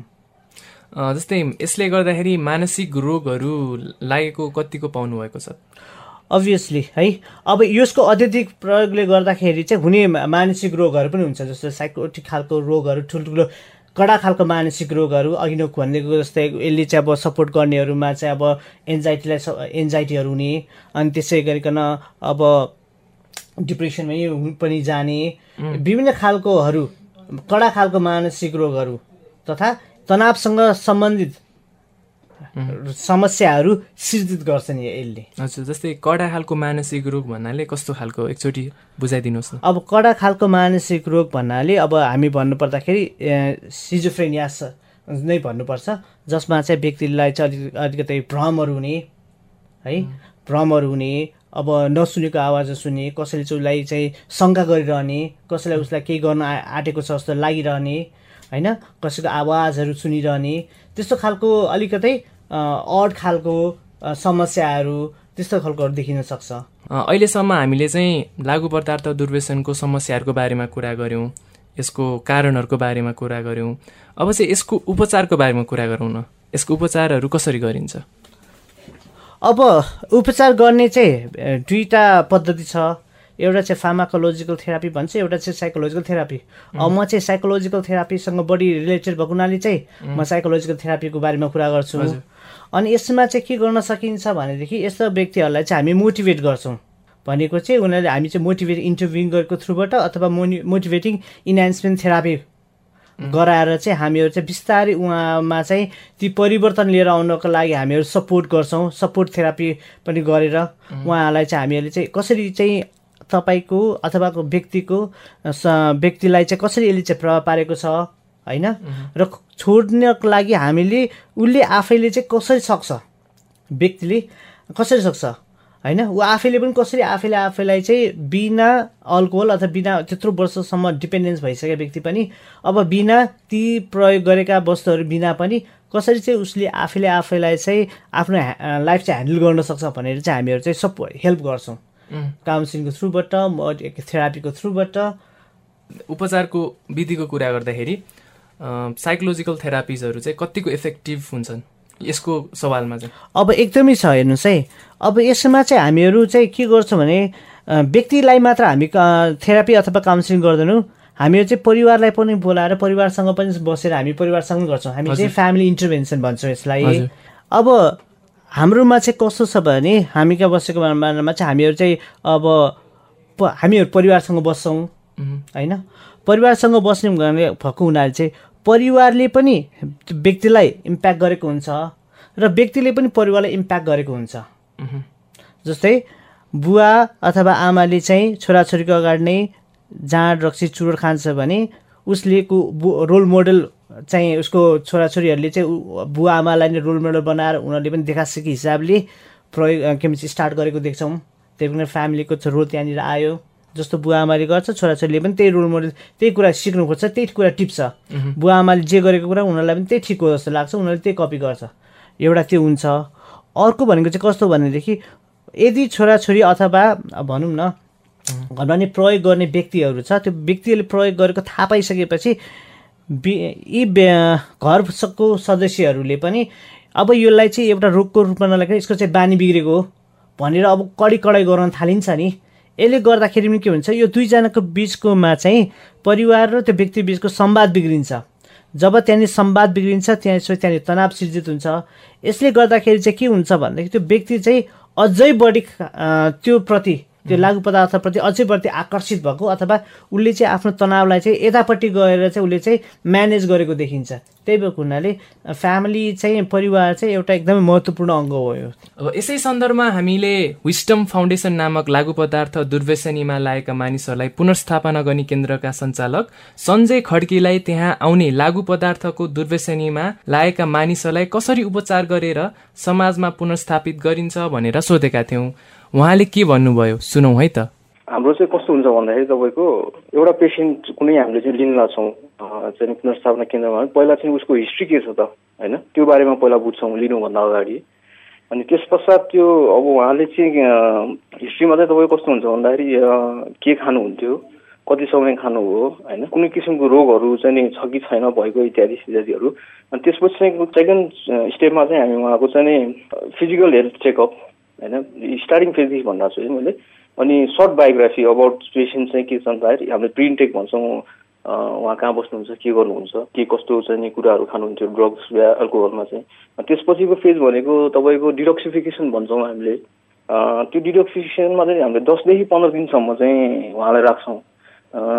जस्तै यसले गर्दाखेरि मानसिक रोगहरू लागेको कतिको पाउनु भएको छ? अभियसली है। अब यसको अत्यधिक प्रयोगले गर्दाखेरि चाहिँ हुने मानसिक रोगहरू पनि हुन्छ जस्तो साइकोटिक खालको रोगहरू ठुल्ठुलो कडा खालको मानसिक रोगहरू अघि नै भनेको जस्तै यसले चाहिँ अब सपोर्ट गर्नेहरूमा चाहिँ अब एन्जाइटीलाई एन्जाइटीहरू हुने अनि त्यसै गरिकन अब डिप्रेसनमै पनि जाने विभिन्न खालकोहरू कडा खालको मानसिक रोगहरू तथा तनावसँग सम्बन्धित समस्याहरू सिर्जित गर्छन् यसले। हजुर जस्तै कडा खालको मानसिक रोग भन्नाले कस्तो खालको? एकचोटि बुझाइदिनुहोस् न। अब कडा खालको मानसिक रोग भन्नाले अब हामी भन्नुपर्दाखेरि सिजोफ्रेनियास नै भन्नुपर्छ जसमा चाहिँ व्यक्तिलाई चाहिँ अलिक अलिकति भ्रमहरू हुने है भ्रमहरू हुने अब नसुनेको आवाज सुन्ने कसैले चाहिँ उसलाई चाहिँ शङ्का गरिरहने कसैलाई उसलाई केही गर्न आँटेको छ जस्तो लागिरहने होइन? कसैको आवाजहरू सुनिरहने त्यस्तो खालको अलिकतै अड खालको समस्याहरू त्यस्तो खालकोहरू देखिन सक्छ। अहिलेसम्म हामीले चाहिँ लागु पदार्थ दुर्व्यसनको समस्याहरूको बारेमा कुरा गऱ्यौँ यसको कारणहरूको बारेमा कुरा गऱ्यौँ अब चाहिँ यसको उपचारको बारेमा कुरा गरौँ न। यसको उपचारहरू कसरी गरिन्छ? अब उपचार गर्ने चाहिँ दुईवटा पद्धति छ। एउटा चाहिँ फार्माकोलोजिकल थेरापी भन्छ एउटा चाहिँ साइकोलोजिकल थेरापी अब म चाहिँ साइकोलोजिकल थेरापीसँग बढी रिलेटेड भएको हुनाले चाहिँ म साइकोलोजिकल थेरापीको बारेमा कुरा गर्छु। अनि यसमा चाहिँ के गर्न सकिन्छ भनेदेखि यस्तो व्यक्तिहरूलाई चाहिँ हामी मोटिभेट गर्छौँ। भनेको चाहिँ उनीहरूले हामी चाहिँ मोटिभेट इन्टरभ्युङको थ्रुबाट अथवा मोनि मोटिभेटिङ इन्हान्समेन्ट थेरापी गराएर चाहिँ हामीहरू चाहिँ बिस्तारै उहाँमा चाहिँ ती परिवर्तन लिएर आउनको लागि हामीहरू सपोर्ट गर्छौँ। सपोर्ट थेरापी पनि गरेर उहाँलाई चाहिँ हामीहरूले चाहिँ कसरी चाहिँ तपाईँको अथवा व्यक्तिको व्यक्तिलाई चाहिँ कसरी यसले चाहिँ प्रभाव पारेको छ होइन? र छोड्नको लागि हामीले उसले आफैले चाहिँ कसरी सक्छ? व्यक्तिले कसरी सक्छ? होइन? ऊ आफैले पनि कसरी आफैले आफैलाई चाहिँ बिना अल्कोहल अथवा बिना त्यत्रो वर्षसम्म डिपेन्डेन्स भइसकेको व्यक्ति पनि अब बिना ती प्रयोग गरेका वस्तुहरू बिना पनि कसरी चाहिँ उसले आफैले आफैलाई चाहिँ आफ्नो लाइफ चाहिँ ह्यान्डल गर्न सक्छ भनेर चाहिँ हामीहरू चाहिँ सब हेल्प गर्छौँ। काउन्सिलिङको थ्रुबाट थेरापीको थ्रुबाट। उपचारको विधिको कुरा गर्दाखेरि साइकोलोजिकल थेरापिजहरू चाहिँ कतिको इफेक्टिभ हुन्छन्? यसको सवालमा चाहिँ। अब एकदमै छ हेर्नुहोस् है। अब यसमा चाहिँ हामीहरू चाहिँ के गर्छौँ भने व्यक्तिलाई मात्र हामी थेरापी अथवा काउन्सिलिङ गर्दैनौँ। हामीहरू चाहिँ परिवारलाई पनि बोलाएर परिवारसँग पनि बसेर हामी परिवारसँग गर्छौँ। हामी चाहिँ फ्यामिली इन्टरभेन्सन भन्छौँ यसलाई। अब हाम्रोमा चाहिँ कस्तो छ भने हामी कहाँ बसेको बेलामा चाहिँ हामीहरू चाहिँ अब प- हामीहरू परिवारसँग बस्छौँ। होइन? परिवारसँग बस्ने भएको हुनाले चाहिँ परिवारले पनि व्यक्तिलाई इम्प्याक्ट गरेको हुन्छ र व्यक्तिले पनि परिवारलाई इम्प्याक्ट गरेको हुन्छ। जस्तै बुवा अथवा आमाले चाहिँ छोराछोरीको अगाडि नै जाँड रक्सी चुरोट खान्छ भने उसले को रोल मोडल चाहिँ उसको छोराछोरीहरूले चाहिँ बुवा आमालाई नै रोल मोडल बनाएर उनीहरूले पनि देखासेकी हिसाबले प्रयोग के भन्छ स्टार्ट गरेको देख्छौँ। त्यही पनि फ्यामिलीको रोल त्यहाँनिर आयो। जस्तो बुवा आमाले गर्छ छोराछोरीले पनि त्यही रोल मोडल त्यही कुरा सिक्नु खोज्छ त्यही कुरा टिप्छ। बुवा आमाले जे गरेको कुरा उनीहरूलाई पनि त्यही ठिक हो जस्तो लाग्छ उनीहरूले त्यही कपी गर्छ। एउटा त्यो हुन्छ। अर्को भनेको चाहिँ कस्तो भनेदेखि यदि छोराछोरी अथवा भनौँ न घरमा नै प्रयोग गर्ने व्यक्तिहरू छ त्यो व्यक्तिले प्रयोग गरेको थाहा पाइसकेपछि यी घरको सदस्यहरूले पनि अब यसलाई चाहिँ एउटा रोगको रूपमा नलागेर यसको चाहिँ बानी बिग्रेको हो भनेर अब कडी कडाइ गर्न थालिन्छ नि। यसले गर्दाखेरि पनि के हुन्छ यो दुईजनाको बिचकोमा चाहिँ परिवार र त्यो व्यक्ति बिचको संवाद बिग्रिन्छ। जब त्यहाँनिर संवाद बिग्रिन्छ त्यहाँ त्यहाँनिर तनाव सिर्जित हुन्छ। यसले गर्दाखेरि चाहिँ के हुन्छ भनेदेखि त्यो व्यक्ति चाहिँ अझै बढी त्यो प्रति त्यो लागु पदार्थप्रति अझै बढी आकर्षित भएको अथवा उसले चाहिँ आफ्नो तनावलाई चाहिँ यतापट्टि गएर चाहिँ उसले चाहिँ म्यानेज गरेको देखिन्छ। त्यही भएको हुनाले फ्यामिली चाहिँ परिवार चाहिँ एउटा एकदमै महत्त्वपूर्ण अङ्ग हो यो। अब यसै सन्दर्भमा हामीले विस्टम फाउन्डेसन नामक लागु पदार्थ दुर्व्यसनीमा लागेका मानिसहरूलाई पुनर्स्थापना गर्ने केन्द्रका सञ्चालक सञ्जय खड्कीलाई त्यहाँ आउने लागु पदार्थको दुर्व्यसनीमा लागेका मानिसहरूलाई कसरी उपचार गरेर समाजमा पुनर्स्थापित गरिन्छ भनेर सोधेका थियौँ। उहाँले के भन्नुभयो? सुनौ है त। हाम्रो चाहिँ कस्तो हुन्छ भन्दाखेरि तपाईँको एउटा पेसेन्ट कुनै हामीले चाहिँ लिन अँ, चाहिँ पुनर्स्थापना केन्द्रमा पहिला चाहिँ उसको हिस्ट्री के छ त होइन? त्यो बारेमा पहिला बुझ्छौँ लिनुभन्दा अगाडि। अनि त्यस पश्चात त्यो अब उहाँले चाहिँ हिस्ट्रीमा चाहिँ तपाईँको कस्तो हुन्छ भन्दाखेरि के खानुहुन्थ्यो कति समय खानु हो होइन? कुनै किसिमको रोगहरू चाहिँ छ कि छैन भएको इत्यादि इत्यादिहरू। अनि त्यसपछि चाहिँ सेकेन्ड स्टेपमा चाहिँ हामी उहाँको चाहिँ फिजिकल हेल्थ चेकअप होइन? स्टार्टिङ फेजदेखि भन्दा छु मैले अनि सर्ट बायोग्राफी अबाउट पेसेन्ट चाहिँ के छ भन्दाखेरि हामीले प्रिन्टेक भन्छौँ। उहाँ कहाँ बस्नुहुन्छ के गर्नुहुन्छ के कस्तो चाहिँ कुराहरू खानुहुन्थ्यो ड्रग्स या अल्कोहलमा चाहिँ। त्यसपछिको फेज भनेको तपाईँको डिडक्सिफिकेसन भन्छौँ हामीले। त्यो डिडक्सिफिकेसनमा चाहिँ हामीले दसदेखि पन्ध्र दिनसम्म चाहिँ उहाँलाई राख्छौँ।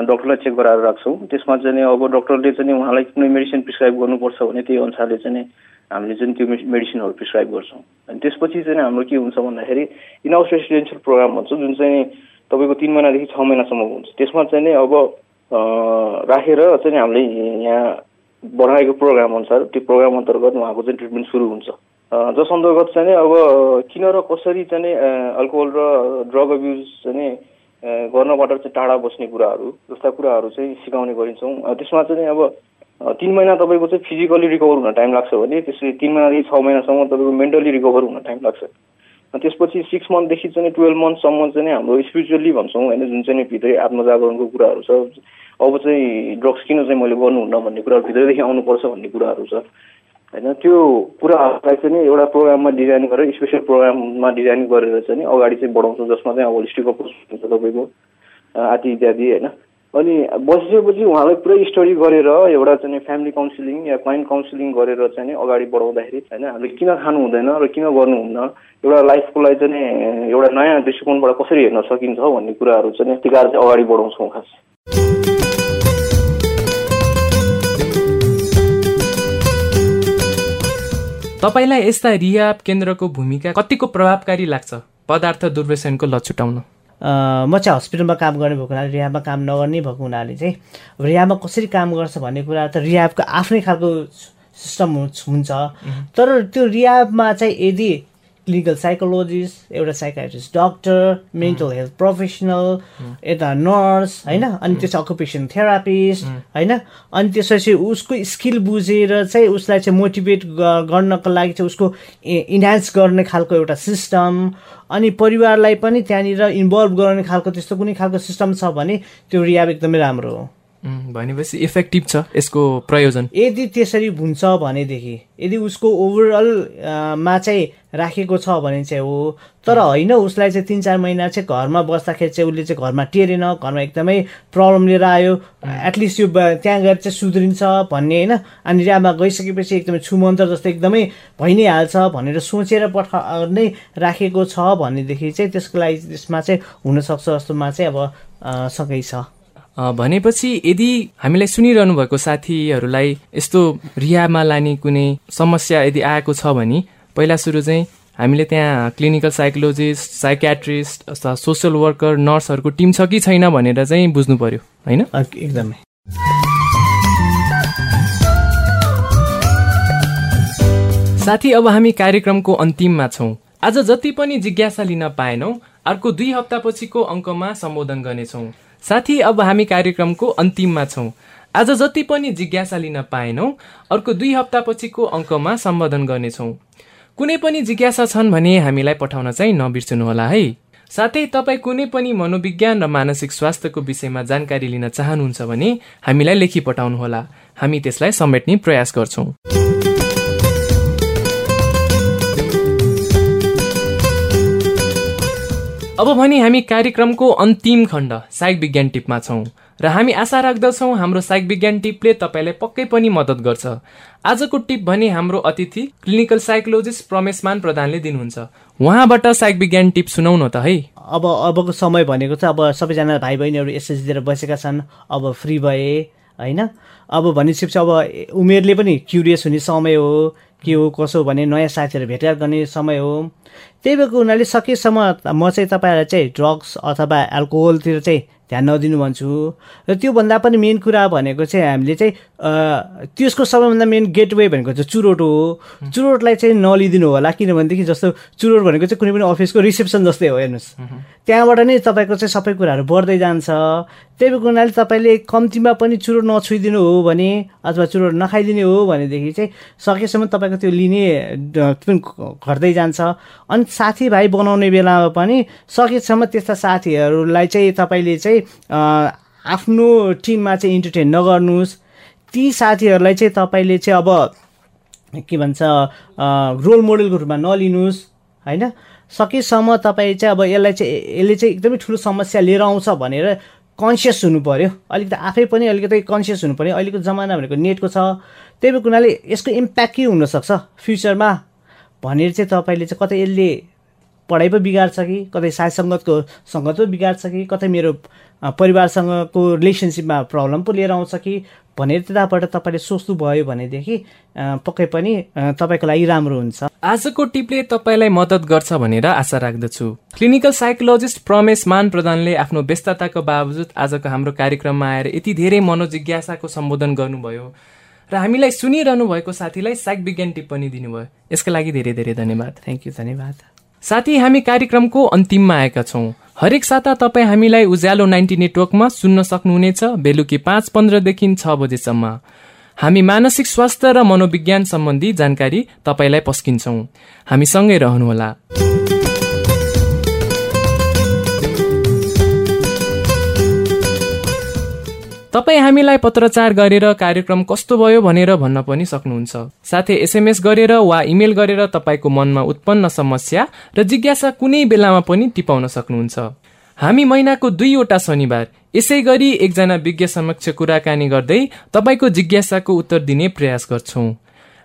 डक्टरलाई चेक गराएर राख्छौँ। त्यसमा चाहिँ अब डक्टरले चाहिँ उहाँलाई कुनै मेडिसिन प्रिस्क्राइब गर्नुपर्छ भने त्यही अनुसारले चाहिँ हामीले चाहिँ त्यो मेडि- मेडिसिनहरू प्रिस्क्राइब गर्छौँ। अनि त्यसपछि चाहिँ हाम्रो के हुन्छ भन्दाखेरि इन रेसिडेन्सियल प्रोग्राम भन्छ जुन चाहिँ तपाईँको तिन महिनादेखि छ महिनासम्म हुन्छ। त्यसमा चाहिँ नि अब राखेर चाहिँ हामीले यहाँ बनाएको प्रोग्राम अनुसार त्यो प्रोग्राम अन्तर्गत उहाँको चाहिँ ट्रिटमेन्ट सुरु हुन्छ। जस अन्तर्गत चाहिँ अब किन र कसरी चाहिँ अल्कोहल र ड्रग अब्युज चाहिँ गर्नबाट चाहिँ टाढा बस्ने कुराहरू जस्ता कुराहरू चाहिँ सिकाउने गरिन्छौँ। त्यसमा चाहिँ अब तिन महिना तपाईँको चाहिँ फिजिकली रिकभर हुन टाइम लाग्छ भने त्यसरी तिन महिनादेखि छ महिनासम्म तपाईँको मेन्टली रिकभर हुन टाइम लाग्छ। त्यसपछि सिक्स मन्थदेखि चाहिँ टुवेल्भ मन्थसम्म चाहिँ हाम्रो स्पिरिचुअली भन्छौँ होइन जुन चाहिँ भित्रै आत्मजागरणको कुराहरू छ। अब चाहिँ ड्रग्स किन चाहिँ मैले गर्नुहुन्न भन्ने कुराहरू भित्रैदेखि आउनुपर्छ भन्ने कुराहरू छ। होइन त्यो कुराहरूलाई चाहिँ एउटा प्रोग्राममा डिजाइन गरेर स्पेसल प्रोग्राममा डिजाइन गरेर चाहिँ अगाडि चाहिँ बढाउँछौँ जसमा चाहिँ अब होलिस्टिक अप्रोच हुन्छ तपाईँको। आदि इत्यादि होइन। अनि बसिसकेपछि उहाँलाई पुरै स्टडी गरेर एउटा चाहिँ फ्यामिली काउन्सिलिङ या क्लाइन्ट काउन्सिलिङ गरेर चाहिँ अगाडि बढाउँदाखेरि होइन हामीले किन खानु हुँदैन र किन गर्नुहुन्न एउटा लाइफको लागि चाहिँ एउटा नयाँ दृष्टिकोणबाट कसरी हेर्न सकिन्छ भन्ने कुराहरू चाहिँ नि सिकाएर चाहिँ अगाडि बढाउँछौँ खास। तपाईँलाई यस्ता रिहाब केन्द्रको भूमिका कतिको प्रभावकारी लाग्छ? पदार्थ दुर्व्यसनको लत छुटाउन। अँ, म चाहिँ हस्पिटलमा काम गर्ने भएको हुनाले रिहाबमा काम नगर्ने भएको हुनाले चाहिँ अब रिहाबमा कसरी काम गर्छ भन्ने कुरा त रिहाबको आफ्नै खालको सिस्टम हुन्छ। तर त्यो रिहाबमा चाहिँ यदि क्लिनिकल साइकोलोजिस्ट एउटा psychiatrist doctor mental health professional यता नर्स होइन? अनि त्यसपछि अकुपेसन थेरापिस्ट होइन? अनि त्यसपछि उसको स्किल बुझेर चाहिँ उसलाई चाहिँ मोटिभेट गर्नको लागि चाहिँ उसको इन्हान्स गर्ने खालको एउटा सिस्टम अनि परिवारलाई पनि त्यहाँनिर इन्भल्भ गराउने खालको त्यस्तो कुनै खालको सिस्टम छ भने त्यो रियाब एकदमै राम्रो हो। भनेपछि इफेक्टिभ छ यसको प्रयोजन। यदि त्यसरी हुन्छ भनेदेखि यदि उसको ओभरअल मा चाहिँ राखेको छ भने चाहिँ हो तर होइन उसलाई चाहिँ तिन चार महिना चाहिँ घरमा बस्दाखेरि चाहिँ उसले चाहिँ घरमा टेरेन घरमा एकदमै प्रब्लम लिएर आयो। एटलिस्ट यो त्यहाँ गएर चाहिँ सुध्रिन्छ भन्ने होइन? अनि रियामा गइसकेपछि एकदमै छुमन्तर जस्तो एकदमै भइ नै हाल्छ भनेर सोचेर पठा नै राखेको छ भनेदेखि चाहिँ त्यसको लागि त्यसमा चाहिँ हुनसक्छ जस्तोमा चाहिँ अब सकै छ। भनेपछि यदि हामीलाई सुनिरहनु भएको साथीहरूलाई यस्तो रिहाबमा लाने कुनै समस्या यदि आएको छ भने पहिला सुरु चाहिँ हामीले त्यहाँ क्लिनिकल साइकोलोजिस्ट साइकेट्रिस्ट अथवा सोसियल वर्कर नर्सहरूको टिम छ कि छैन भनेर चाहिँ बुझ्नु पर्यो होइन? एकदमै। साथी अब हामी कार्यक्रमको अन्तिममा छौँ। आज जति पनि जिज्ञासा लिन पाएनौ अर्को दुई हप्तापछिको अङ्कमा सम्बोधन गर्नेछौँ। साथी अब हामी कार्यक्रमको अन्तिममा छौँ। आज जति पनि जिज्ञासा लिन पाएनौ अर्को दुई हप्तापछिको अङ्कमा सम्बोधन गर्नेछौँ। कुनै पनि जिज्ञासा छन् भने हामीलाई पठाउन चाहिँ नबिर्सनुहोला है। साथै तपाईँ कुनै पनि मनोविज्ञान र मानसिक स्वास्थ्यको विषयमा जानकारी लिन चाहनुहुन्छ भने हामीलाई लेखी पठाउनुहोला। हामी त्यसलाई समेट्ने प्रयास गर्छौँ। अब भने हामी कार्यक्रमको अन्तिम खण्ड साइक विज्ञान टिपमा छौँ। र हामी आशा राख्दछौँ हाम्रो साइक विज्ञान टिपले तपाईँलाई पक्कै पनि मद्दत गर्छ। आजको टिप भने हाम्रो अतिथि क्लिनिकल साइकोलोजिस्ट प्रमेशमान प्रधानले दिनुहुन्छ। उहाँबाट साइक विज्ञान टिप सुनौ न त है? अब अबको समय भनेको चाहिँ अब सबैजना भाइ बहिनीहरू एसएस दिएर बसेका छन् अब फ्री भए होइन? अब भनिसकेपछि अब उमेरले पनि क्युरियस हुने समय हो के हो कसो भने नयाँ साथीहरू भेटघाट गर्ने समय हो। त्यही भएको हुनाले सकेसम्म म चाहिँ तपाईँहरूलाई चाहिँ ड्रग्स अथवा एल्कोहलतिर चाहिँ ध्यान नदिनु भन्छु। र त्योभन्दा पनि मेन कुरा भनेको चाहिँ हामीले चाहिँ त्यसको सबैभन्दा मेन गेटवे भनेको चाहिँ चुरोट हो। चुरोटलाई चाहिँ नलिदिनु होला किनभनेदेखि जस्तो चुरोट भनेको चाहिँ कुनै पनि अफिसको रिसेप्सन जस्तै हो हेर्नुहोस्। त्यहाँबाट नै तपाईँको चाहिँ सबै कुराहरू बढ्दै जान्छ। त्यही भएको हुनाले तपाईँले कम्तीमा पनि चुरोट नछुइदिनु हो भने अथवा चुरोट नखाइदिने हो भनेदेखि चाहिँ सकेसम्म तपाईँको त्यो लिने पनि घट्दै जान्छ। अनि साथीभाइ बनाउने बेलामा पनि सकेसम्म त्यस्ता साथीहरूलाई चाहिँ तपाईँले चाहिँ आफ्नो टिममा चाहिँ इन्टरटेन नगर्नुहोस्। ती साथीहरूलाई चाहिँ तपाईँले चाहिँ अब के भन्छ रोल मोडलको रूपमा नलिनुहोस् होइन? सकेसम्म तपाईँ चाहिँ अब यसलाई चाहिँ यसले चाहिँ एकदमै ठुलो समस्या लिएर आउँछ भनेर कन्सियस हुनु पऱ्यो अलिकति आफै पनि अलिकति कन्सियस हुनु पऱ्यो अहिलेको जमाना भनेको नेटको छ। त्यही भएको हुनाले यसको इम्प्याक्ट के हुनसक्छ फ्युचरमा भनेर चाहिँ तपाईँले चाहिँ कतै यसले पढाइ पो बिगार्छ कि? कतै साथी सङ्गतको सङ्गत पो बिगार्छ कि? कतै मेरो परिवारसँगको रिलेसनसिपमा प्रब्लम पो लिएर आउँछ कि? भनेर त्यताबाट तपाईँले सोच्नुभयो भनेदेखि पक्कै पनि तपाईँको लागि राम्रो हुन्छ। आजको टिपले तपाईँलाई मद्दत गर्छ भनेर आशा राख्दछु। क्लिनिकल साइकोलोजिस्ट प्रमेश मान प्रधानले आफ्नो व्यस्तताको बावजुद आजको हाम्रो कार्यक्रममा आएर यति धेरै मनोजिज्ञासाको सम्बोधन गर्नुभयो। र हामीलाई सुनिरहनु भएको साथीलाई साइक विज्ञान टिप्पणी दिनुभयो। यसका लागि धेरै धेरै धन्यवाद। थ्याङ्क यू धन्यवाद। साथी हामी कार्यक्रमको अन्तिममा आएका छौँ। हरेक साता तपाईँ हामीलाई उज्यालो नाइन्टी नेटवर्कमा सुन्न सक्नुहुनेछ। बेलुकी पाँच पन्ध्रदेखि छ बजेसम्म। हामी मानसिक स्वास्थ्य र मनोविज्ञान सम्बन्धी जानकारी तपाईँलाई पस्किन्छौँ। हामी सँगै रहनुहोला। तपाईँ हामीलाई पत्रचार गरेर कार्यक्रम कस्तो भयो भनेर भन्न पनि सक्नुहुन्छ। साथै एसएमएस गरेर वा इमेल गरेर तपाईँको मनमा उत्पन्न समस्या र जिज्ञासा कुनै बेलामा पनि टिपाउन सक्नुहुन्छ। हामी महिनाको दुईवटा शनिबार यसै गरी एकजना विज्ञ समक्ष कुराकानी गर्दै तपाईँको जिज्ञासाको उत्तर दिने प्रयास गर्छौँ।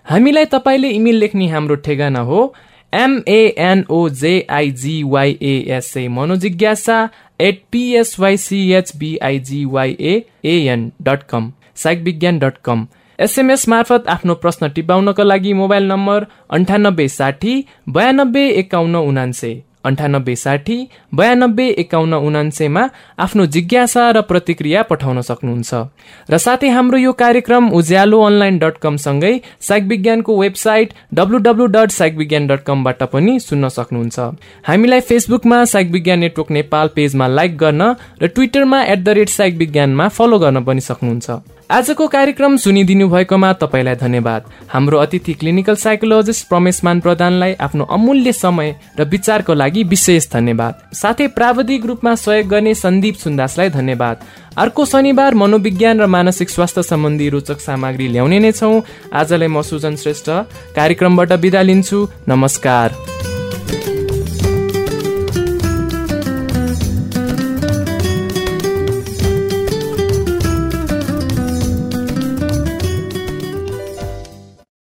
हामीलाई तपाईँले इमेल लेख्ने हाम्रो ठेगाना हो एमएनओजेआइजिवाइएसए मनोजिज्ञासा एट पिएसवाइसिएचबिआइजिवाइएएन डट कम साइक विज्ञान डट कम एसएमएस मार्फत आफ्नो प्रश्न टिपाउनका लागि मोबाइल नम्बर अन्ठानब्बे साठी बयानब्बे एकाउन्न उनान्से। अन्ठानब्बे साठी बयानब्बे एकाउन्न उनान्सेमा आफ्नो जिज्ञासा र प्रतिक्रिया पठाउन सक्नुहुन्छ। र साथै हाम्रो यो कार्यक्रम उज्यालो अनलाइन डट कमसँगै साइक विज्ञानको website W W dot psych विज्ञान डट कमबाट पनि सुन्न सक्नुहुन्छ। हामीलाई फेसबुकमा साइक विज्ञान नेटवर्क नेपाल पेजमा लाइक गर्न र ट्विटरमा एट द रेट साइक विज्ञानमा फलो गर्न पनि सक्नुहुन्छ। आजको कार्यक्रम सुनिदिनु भएकोमा तपाईँलाई धन्यवाद। हाम्रो अतिथि क्लिनिकल साइकोलोजिस्ट प्रमेशमान प्रधानलाई आफ्नो अमूल्य समय र विचारको लागि विशेष धन्यवाद। साथै प्राविधिक रूपमा सहयोग गर्ने सन्दीप सुन्दासलाई धन्यवाद। अर्को शनिबार मनोविज्ञान र मानसिक स्वास्थ्य सम्बन्धी रोचक सामग्री ल्याउने नै छौँ। आजलाई म सुजन श्रेष्ठ कार्यक्रमबाट बिदा लिन्छु। नमस्कार।